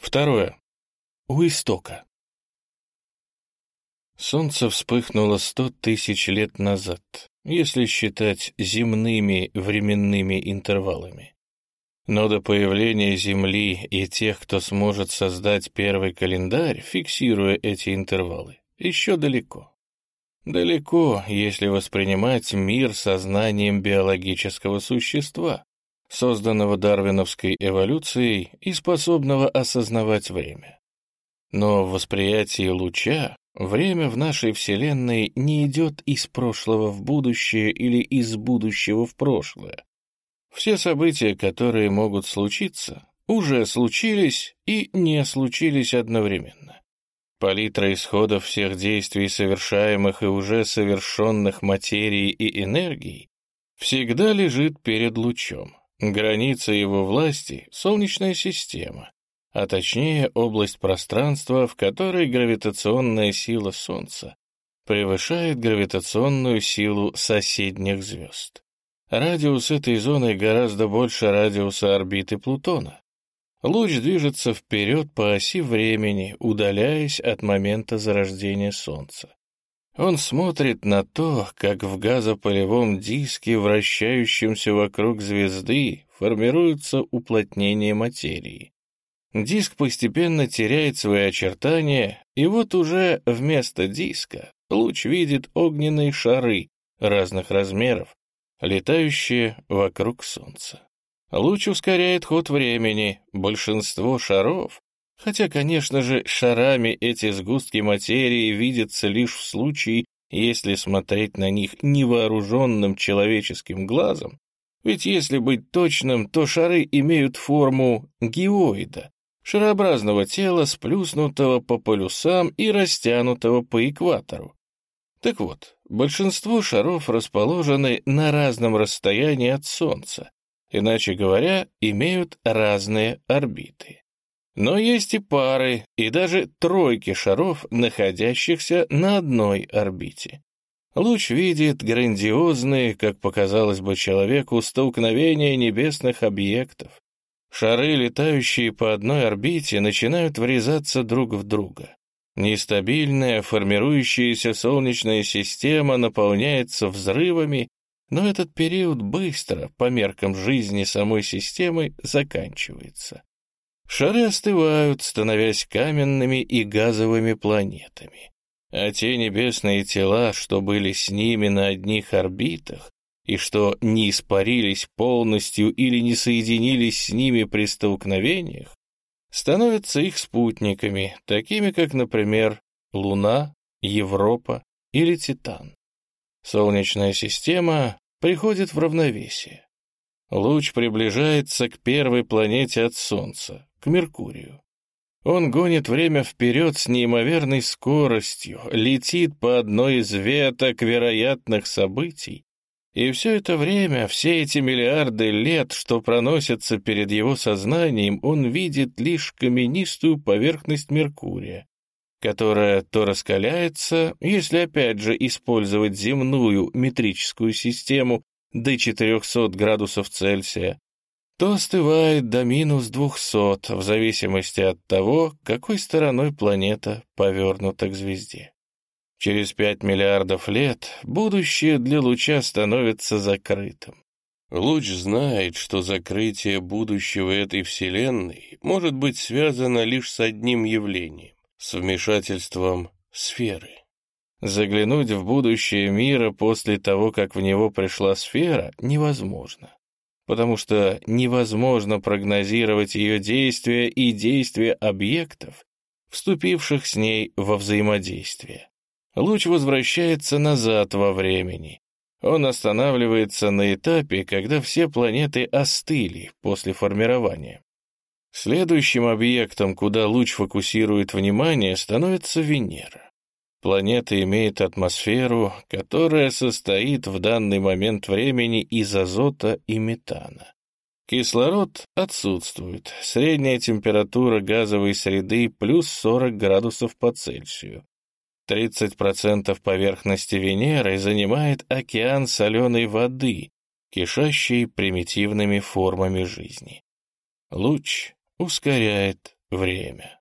Второе. У истока. Солнце вспыхнуло сто тысяч лет назад, если считать земными временными интервалами. Но до появления Земли и тех, кто сможет создать первый календарь, фиксируя эти интервалы, еще далеко. Далеко, если воспринимать мир сознанием биологического существа, созданного дарвиновской эволюцией и способного осознавать время. Но в восприятии луча время в нашей Вселенной не идет из прошлого в будущее или из будущего в прошлое. Все события, которые могут случиться, уже случились и не случились одновременно. Палитра исходов всех действий, совершаемых и уже совершенных материи и энергий, всегда лежит перед лучом. Граница его власти — Солнечная система, а точнее область пространства, в которой гравитационная сила Солнца превышает гравитационную силу соседних звезд. Радиус этой зоны гораздо больше радиуса орбиты Плутона. Луч движется вперед по оси времени, удаляясь от момента зарождения Солнца. Он смотрит на то, как в газопылевом диске, вращающемся вокруг звезды, формируется уплотнение материи. Диск постепенно теряет свои очертания, и вот уже вместо диска луч видит огненные шары разных размеров, летающие вокруг Солнца. Луч ускоряет ход времени, большинство шаров, хотя, конечно же, шарами эти сгустки материи видятся лишь в случае, если смотреть на них невооруженным человеческим глазом, ведь если быть точным, то шары имеют форму геоида, шарообразного тела, сплюснутого по полюсам и растянутого по экватору. Так вот, большинство шаров расположены на разном расстоянии от Солнца, иначе говоря, имеют разные орбиты. Но есть и пары, и даже тройки шаров, находящихся на одной орбите. Луч видит грандиозные, как показалось бы человеку, столкновения небесных объектов. Шары, летающие по одной орбите, начинают врезаться друг в друга. Нестабильная, формирующаяся Солнечная система наполняется взрывами, но этот период быстро, по меркам жизни самой системы, заканчивается. Шары остывают, становясь каменными и газовыми планетами. А те небесные тела, что были с ними на одних орбитах, и что не испарились полностью или не соединились с ними при столкновениях, становятся их спутниками, такими как, например, Луна, Европа или Титан. Солнечная система приходит в равновесие. Луч приближается к первой планете от Солнца, к Меркурию. Он гонит время вперед с неимоверной скоростью, летит по одной из веток вероятных событий, и все это время, все эти миллиарды лет, что проносятся перед его сознанием, он видит лишь каменистую поверхность Меркурия, которая то раскаляется, если опять же использовать земную метрическую систему до 400 градусов Цельсия, то остывает до минус 200, в зависимости от того, какой стороной планета повернута к звезде. Через пять миллиардов лет будущее для луча становится закрытым. Луч знает, что закрытие будущего этой Вселенной может быть связано лишь с одним явлением — с вмешательством сферы. Заглянуть в будущее мира после того, как в него пришла сфера, невозможно, потому что невозможно прогнозировать ее действия и действия объектов, вступивших с ней во взаимодействие. Луч возвращается назад во времени. Он останавливается на этапе, когда все планеты остыли после формирования. Следующим объектом, куда луч фокусирует внимание, становится Венера. Планета имеет атмосферу, которая состоит в данный момент времени из азота и метана. Кислород отсутствует, средняя температура газовой среды плюс 40 градусов по Цельсию. 30% поверхности Венеры занимает океан соленой воды, кишащий примитивными формами жизни. Луч ускоряет время.